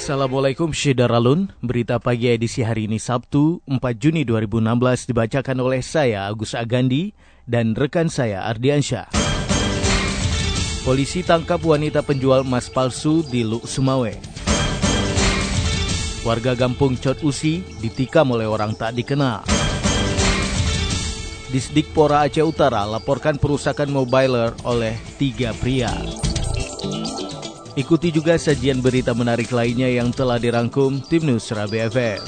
Assalamualaikum Syedaralun, berita pagi edisi hari ini Sabtu 4 Juni 2016 dibacakan oleh saya Agus Agandi dan rekan saya Ardiansyah. Polisi tangkap wanita penjual emas palsu di Luk Sumawe. Warga Gampung Cot Usi ditikam oleh orang tak dikenal. Disdikpora Aceh Utara laporkan perusakan mobiler oleh tiga pria. Ikuti juga sajian berita menarik lainnya yang telah dirangkum tim News Rabi FM.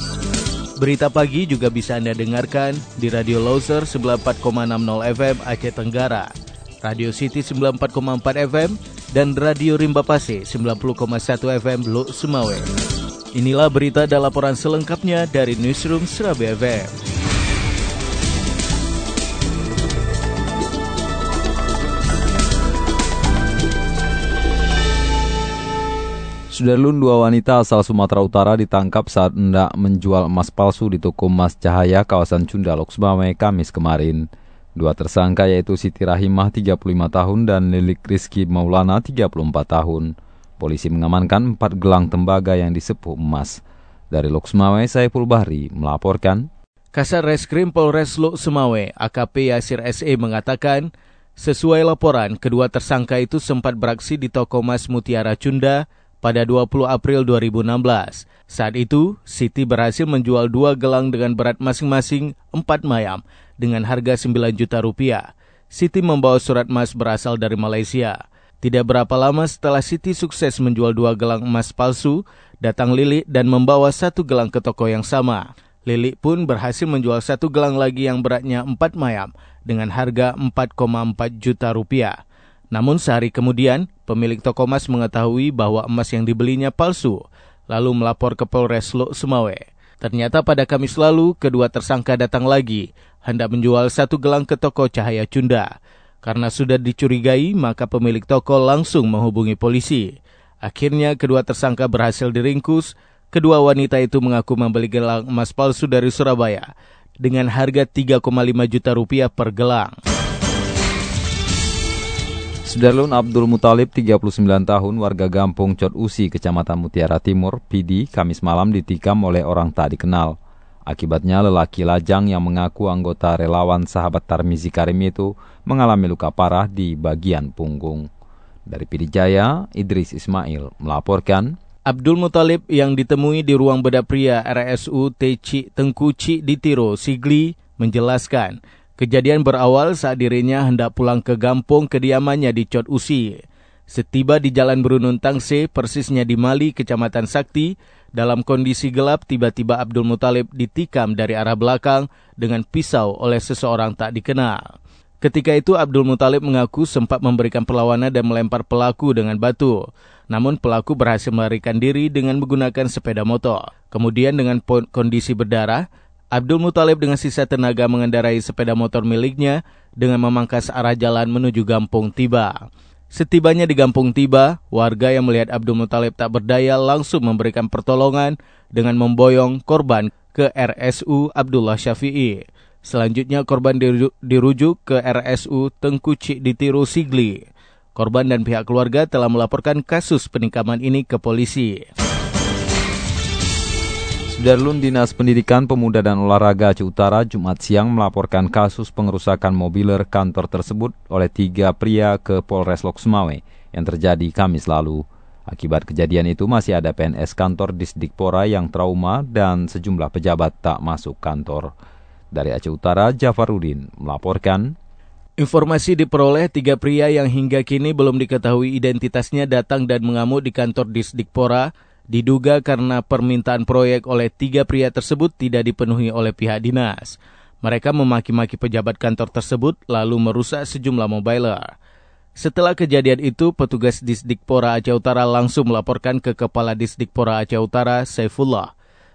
Berita pagi juga bisa Anda dengarkan di Radio Loser 94,60 FM Aceh Tenggara, Radio City 94,4 FM, dan Radio Rimba Pase 90,1 FM Luk Sumawe. Inilah berita dan laporan selengkapnya dari Newsroom Serabi FM. Sudarlun dua wanita asal Sumatera Utara ditangkap saat hendak menjual emas palsu di toko emas Cahaya kawasan Cundalok, Subame, Kamis kemarin. Dua tersangka yaitu Siti Rahimah 35 tahun dan Lilik Rizky Maulana 34 tahun. Polisi mengamankan empat gelang tembaga yang disepuh emas. Dari Lok Sumawe, Saiful Bahri melaporkan. Kasar Reskrim Polres Lok Sumawe, AKP Yasir SE mengatakan, sesuai laporan, kedua tersangka itu sempat beraksi di toko emas Mutiara Cunda, pada 20 April 2016. Saat itu, Siti berhasil menjual dua gelang dengan berat masing-masing 4 mayam dengan harga 9 juta rupiah. Siti membawa surat emas berasal dari Malaysia. Tidak berapa lama setelah Siti sukses menjual dua gelang emas palsu, datang Lili dan membawa satu gelang ke toko yang sama. Lili pun berhasil menjual satu gelang lagi yang beratnya 4 mayam dengan harga 4,4 juta rupiah. Namun sehari kemudian, pemilik toko emas mengetahui bahwa emas yang dibelinya palsu, lalu melapor ke Polres Lok Sumawe. Ternyata pada Kamis lalu, kedua tersangka datang lagi, hendak menjual satu gelang ke toko Cahaya Cunda. Karena sudah dicurigai, maka pemilik toko langsung menghubungi polisi. Akhirnya kedua tersangka berhasil diringkus, kedua wanita itu mengaku membeli gelang emas palsu dari Surabaya dengan harga 3,5 juta rupiah per gelang. Sudarlun Abdul Mutalib, 39 tahun, warga Gampung Cot Usi, Kecamatan Mutiara Timur, PD, Kamis malam ditikam oleh orang tak dikenal. Akibatnya lelaki lajang yang mengaku anggota relawan sahabat Tarmizi Karim itu mengalami luka parah di bagian punggung. Dari PD Jaya, Idris Ismail melaporkan, Abdul Mutalib yang ditemui di ruang bedah pria RSU TC Tengkuci di Tiro, Sigli, menjelaskan Kejadian berawal saat dirinya hendak pulang ke gampung kediamannya di Cot Usi. Setiba di Jalan Brunun Tangse, persisnya di Mali, Kecamatan Sakti, dalam kondisi gelap tiba-tiba Abdul Mutalib ditikam dari arah belakang dengan pisau oleh seseorang tak dikenal. Ketika itu Abdul Mutalib mengaku sempat memberikan perlawanan dan melempar pelaku dengan batu. Namun pelaku berhasil melarikan diri dengan menggunakan sepeda motor. Kemudian dengan kondisi berdarah, Abdul Muthalib dengan sisa tenaga mengendarai sepeda motor miliknya dengan memangkas arah jalan menuju Gampung Tiba. Setibanya di Gampung Tiba, warga yang melihat Abdul Muthalib tak berdaya langsung memberikan pertolongan dengan memboyong korban ke RSU Abdullah Syafi'i. Selanjutnya korban dirujuk ke RSU Tengkuci di Tiru Sigli. Korban dan pihak keluarga telah melaporkan kasus penikaman ini ke polisi. Darlun Dinas Pendidikan Pemuda dan Olahraga Aceh Utara Jumat siang melaporkan kasus pengerusakan mobiler kantor tersebut oleh tiga pria ke Polres Lok Sumawe yang terjadi Kamis lalu. Akibat kejadian itu masih ada PNS kantor Disdikpora yang trauma dan sejumlah pejabat tak masuk kantor. Dari Aceh Utara, Jafarudin melaporkan. Informasi diperoleh tiga pria yang hingga kini belum diketahui identitasnya datang dan mengamuk di kantor Disdikpora diduga karena permintaan proyek oleh tiga pria tersebut tidak dipenuhi oleh pihak dinas. Mereka memaki-maki pejabat kantor tersebut lalu merusak sejumlah mobiler. Setelah kejadian itu, petugas Disdikpora Aceh Utara langsung melaporkan ke Kepala Disdikpora Aceh Utara, Saifullah.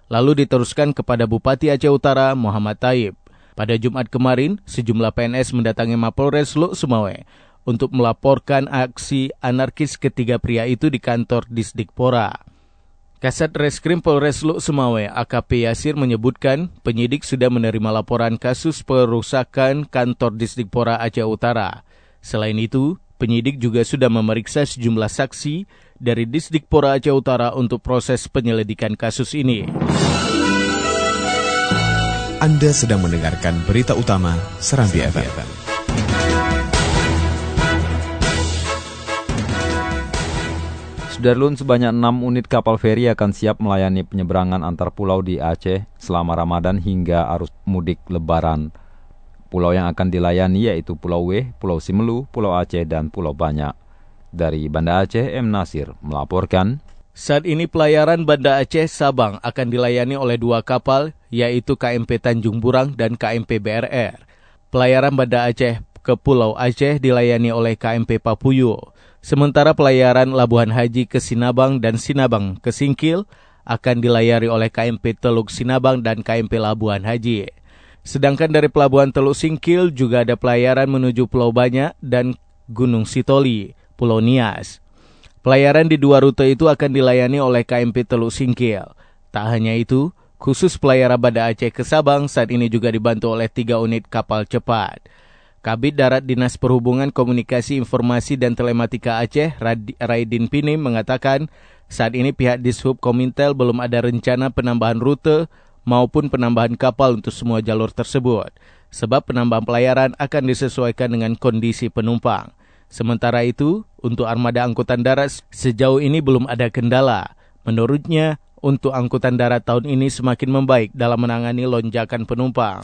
Lalu diteruskan kepada Bupati Aceh Utara, Muhammad Taib. Pada Jumat kemarin, sejumlah PNS mendatangi Mapolres Luk Sumawe untuk melaporkan aksi anarkis ketiga pria itu di kantor Disdikpora. Kasat Reskrim Polres Luk Sumawe AKP Yasir menyebutkan penyidik sudah menerima laporan kasus perusakan kantor Disdikpora Aceh Utara. Selain itu, penyidik juga sudah memeriksa sejumlah saksi dari Disdikpora Aceh Utara untuk proses penyelidikan kasus ini. Anda sedang mendengarkan berita utama Serambi FM. Sudarlun sebanyak 6 unit kapal feri akan siap melayani penyeberangan antar pulau di Aceh selama Ramadan hingga arus mudik lebaran. Pulau yang akan dilayani yaitu Pulau W, Pulau Simelu, Pulau Aceh, dan Pulau Banyak. Dari Banda Aceh, M. Nasir melaporkan. Saat ini pelayaran Banda Aceh Sabang akan dilayani oleh dua kapal, yaitu KMP Tanjung Burang dan KMP BRR. Pelayaran Banda Aceh ke Pulau Aceh dilayani oleh KMP Papuyo. Sementara pelayaran Labuhan Haji ke Sinabang dan Sinabang ke Singkil akan dilayari oleh KMP Teluk Sinabang dan KMP Labuhan Haji. Sedangkan dari Pelabuhan Teluk Singkil juga ada pelayaran menuju Pulau Banyak dan Gunung Sitoli, Pulau Nias. Pelayaran di dua rute itu akan dilayani oleh KMP Teluk Singkil. Tak hanya itu, khusus pelayaran Banda Aceh ke Sabang saat ini juga dibantu oleh tiga unit kapal cepat. Kabit Darat Dinas Perhubungan Komunikasi Informasi dan Telematika Aceh, Raidin Pini mengatakan saat ini pihak Dishub Komintel belum ada rencana penambahan rute maupun penambahan kapal untuk semua jalur tersebut. Sebab penambahan pelayaran akan disesuaikan dengan kondisi penumpang. Sementara itu, untuk armada angkutan darat sejauh ini belum ada kendala. Menurutnya, untuk angkutan darat tahun ini semakin membaik dalam menangani lonjakan penumpang.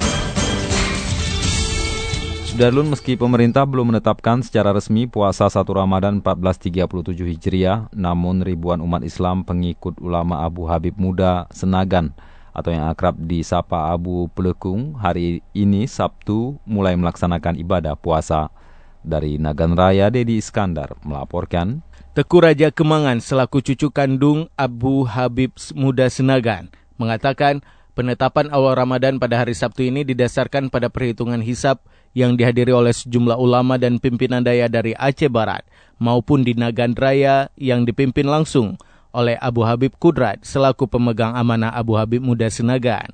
Sudarlun meski pemerintah belum menetapkan secara resmi puasa 1 Ramadan 1437 Hijriah, namun ribuan umat Islam pengikut ulama Abu Habib Muda Senagan atau yang akrab disapa Abu Pelekung hari ini Sabtu mulai melaksanakan ibadah puasa. Dari Nagan Raya, Dedi Iskandar melaporkan. Teku Raja Kemangan selaku cucu kandung Abu Habib Muda Senagan mengatakan penetapan awal Ramadan pada hari Sabtu ini didasarkan pada perhitungan hisap yang dihadiri oleh sejumlah ulama dan pimpinan daya dari Aceh Barat maupun di Nagan Raya yang dipimpin langsung oleh Abu Habib Kudrat selaku pemegang amanah Abu Habib Muda Senagan.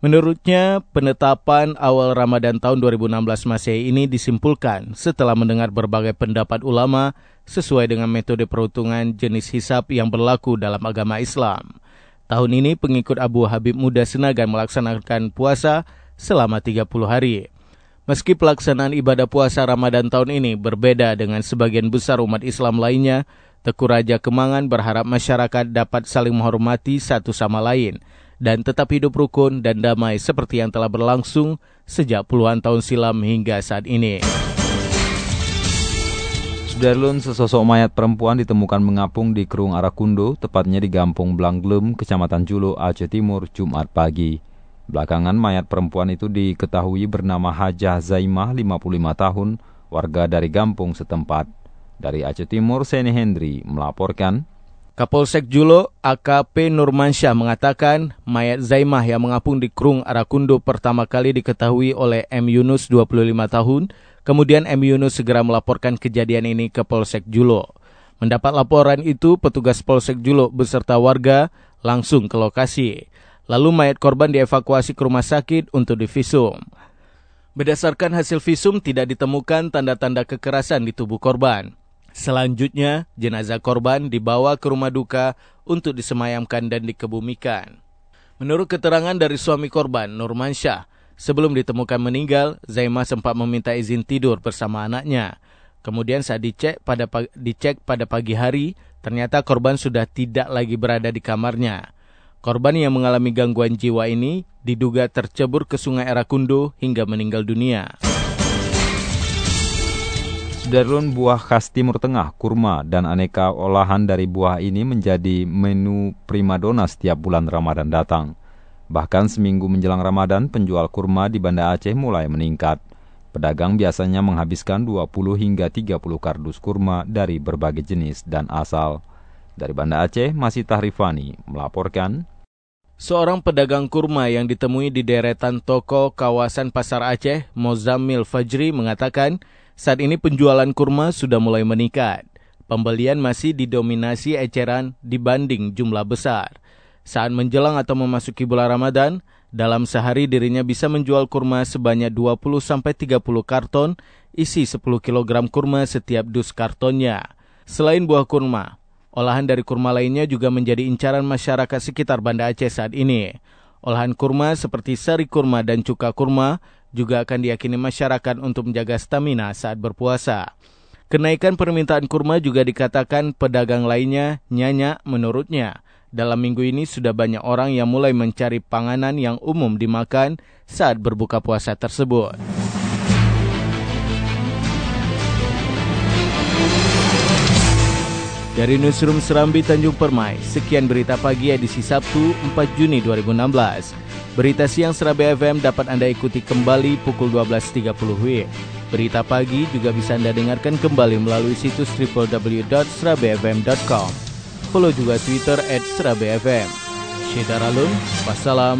Menurutnya, penetapan awal Ramadan tahun 2016 Masehi ini disimpulkan setelah mendengar berbagai pendapat ulama sesuai dengan metode perhitungan jenis hisap yang berlaku dalam agama Islam. Tahun ini pengikut Abu Habib Muda Senagan melaksanakan puasa selama 30 hari. Meski pelaksanaan ibadah puasa Ramadan tahun ini berbeda dengan sebagian besar umat Islam lainnya, Teku Raja Kemangan berharap masyarakat dapat saling menghormati satu sama lain – dan tetap hidup rukun dan damai seperti yang telah berlangsung sejak puluhan tahun silam hingga saat ini. Sudarlun, sesosok mayat perempuan ditemukan mengapung di Kerung Arakundo, tepatnya di Gampung Blanglem, Kecamatan Julo, Aceh Timur, Jumat pagi. Belakangan mayat perempuan itu diketahui bernama Hajah Zaimah, 55 tahun, warga dari Gampung setempat. Dari Aceh Timur, Seni Hendri melaporkan, Kapolsek Julo AKP Nurmansyah mengatakan mayat Zaimah yang mengapung di Krung Arakundo pertama kali diketahui oleh M. Yunus 25 tahun, kemudian M. Yunus segera melaporkan kejadian ini ke Polsek Julo. Mendapat laporan itu, petugas Polsek Julo beserta warga langsung ke lokasi. Lalu mayat korban dievakuasi ke rumah sakit untuk divisum. Berdasarkan hasil visum tidak ditemukan tanda-tanda kekerasan di tubuh korban. Selanjutnya, jenazah korban dibawa ke rumah duka untuk disemayamkan dan dikebumikan. Menurut keterangan dari suami korban, Nurmansyah, sebelum ditemukan meninggal, Zaimah sempat meminta izin tidur bersama anaknya. Kemudian saat dicek pada, dicek pada pagi hari, ternyata korban sudah tidak lagi berada di kamarnya. Korban yang mengalami gangguan jiwa ini diduga tercebur ke sungai Erakundo hingga meninggal dunia. Darun buah khas Timur Tengah, kurma, dan aneka olahan dari buah ini menjadi menu primadona setiap bulan Ramadan datang. Bahkan seminggu menjelang Ramadan, penjual kurma di Banda Aceh mulai meningkat. Pedagang biasanya menghabiskan 20 hingga 30 kardus kurma dari berbagai jenis dan asal. Dari Banda Aceh, masih Tahrifani melaporkan. Seorang pedagang kurma yang ditemui di deretan toko kawasan Pasar Aceh, Mozamil Fajri mengatakan saat ini penjualan kurma sudah mulai meningkat. Pembelian masih didominasi eceran dibanding jumlah besar. Saat menjelang atau memasuki bulan Ramadan, dalam sehari dirinya bisa menjual kurma sebanyak 20-30 karton, isi 10 kg kurma setiap dus kartonnya. Selain buah kurma, olahan dari kurma lainnya juga menjadi incaran masyarakat sekitar Banda Aceh saat ini. Olahan kurma seperti sari kurma dan cuka kurma juga akan diyakini masyarakat untuk menjaga stamina saat berpuasa. Kenaikan permintaan kurma juga dikatakan pedagang lainnya nyanyak menurutnya. Dalam minggu ini sudah banyak orang yang mulai mencari panganan yang umum dimakan saat berbuka puasa tersebut. Dari Newsroom Serambi Tanjung Permai, sekian berita pagi edisi Sabtu 4 Juni 2016. Berita siang Serabi FM dapat Anda ikuti kembali pukul 12.30 WIB. Berita pagi juga bisa Anda dengarkan kembali melalui situs www.serabifm.com. Follow juga Twitter at Serabi FM. Wassalam.